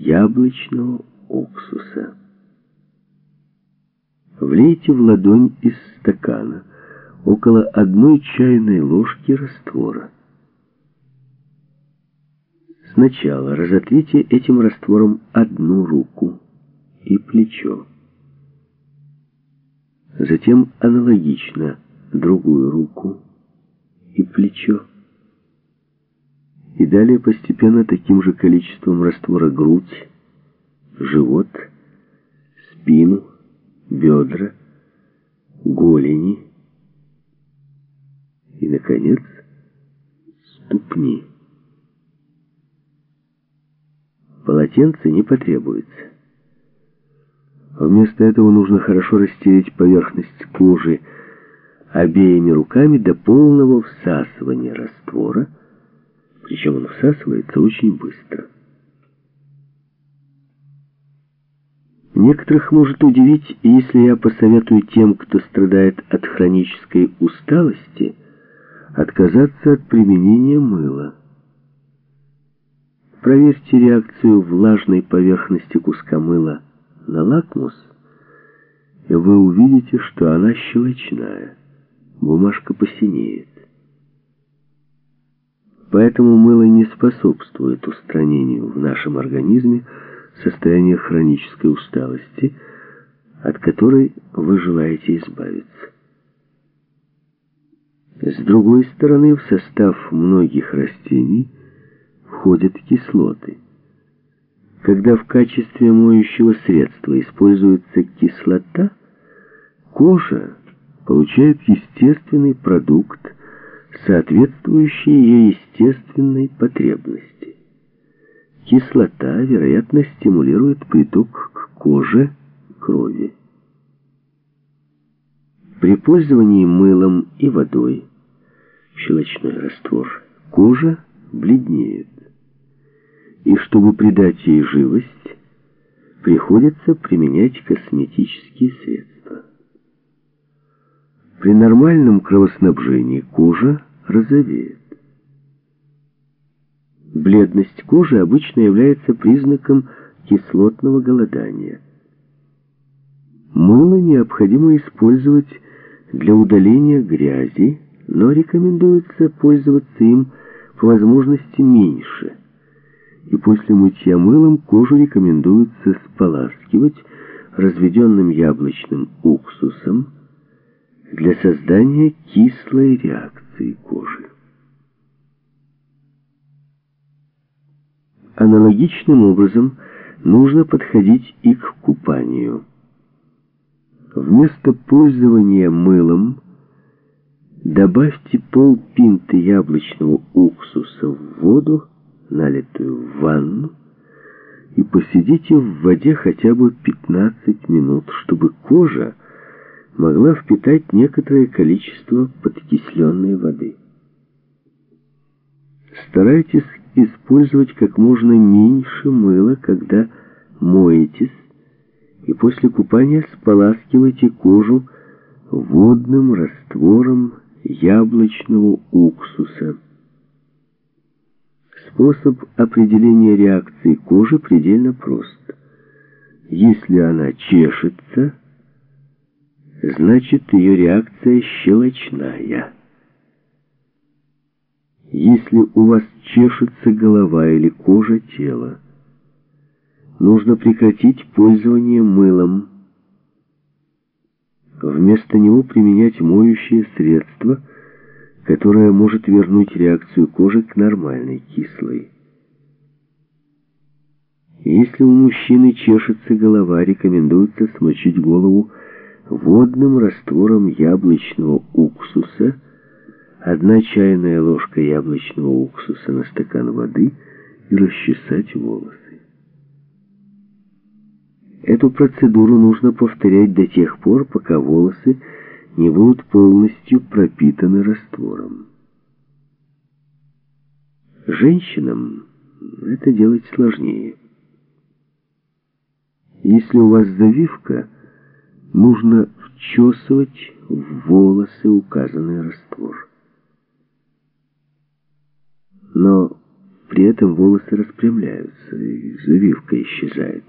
яблочного уксуса. Влейте в ладонь из стакана около одной чайной ложки раствора. Сначала разотрите этим раствором одну руку и плечо. Затем аналогично другую руку и плечо. И далее постепенно таким же количеством раствора грудь, живот, спину, бедра, голени и, наконец, ступни. Полотенце не потребуется. Вместо этого нужно хорошо растереть поверхность кожи обеими руками до полного всасывания раствора, причем он всасывается очень быстро. Некоторых может удивить, если я посоветую тем, кто страдает от хронической усталости, отказаться от применения мыла. Проверьте реакцию влажной поверхности куска мыла на лакмус, и вы увидите, что она щелочная. Бумажка посинеет. Поэтому мыло не способствует устранению в нашем организме состояния хронической усталости, от которой вы желаете избавиться. С другой стороны, в состав многих растений входят кислоты. Когда в качестве моющего средства используется кислота, кожа получает естественный продукт, соответствующий ее естественной потребности. Кислота, вероятно, стимулирует приток к коже крови. При пользовании мылом и водой, щелочной раствор, кожа бледнеет. И чтобы придать ей живость, приходится применять косметические средства. При нормальном кровоснабжении кожа розовеет. Бледность кожи обычно является признаком кислотного голодания. Мыло необходимо использовать для удаления грязи, но рекомендуется пользоваться им по возможности меньше. И после мытья мылом кожу рекомендуется споласкивать разведенным яблочным уксусом, для создания кислой реакции кожи. Аналогичным образом нужно подходить и к купанию. Вместо пользования мылом добавьте полпинты яблочного уксуса в воду, налитую в ванну, и посидите в воде хотя бы 15 минут, чтобы кожа могла впитать некоторое количество подкисленной воды. Старайтесь использовать как можно меньше мыла, когда моетесь, и после купания споласкивайте кожу водным раствором яблочного уксуса. Способ определения реакции кожи предельно прост. Если она чешется, значит ее реакция щелочная. Если у вас чешется голова или кожа тела, нужно прекратить пользование мылом. Вместо него применять моющее средство, которое может вернуть реакцию кожи к нормальной кислой. Если у мужчины чешется голова, рекомендуется смочить голову водным раствором яблочного уксуса, одна чайная ложка яблочного уксуса на стакан воды и расчесать волосы. Эту процедуру нужно повторять до тех пор, пока волосы не будут полностью пропитаны раствором. Женщинам это делать сложнее. Если у вас завивка – нужно вчесывать в волосы указанный раствор. Но При этом волосы распрямляются, и завивка исчезает.